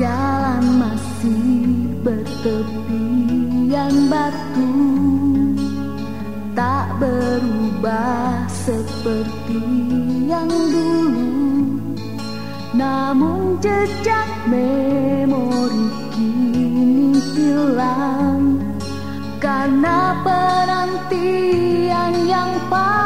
Jalan masih bertepian batu. Tak berubah seperti yang dulu. Namun jejak memori kini hilang. Karena penantian yang paling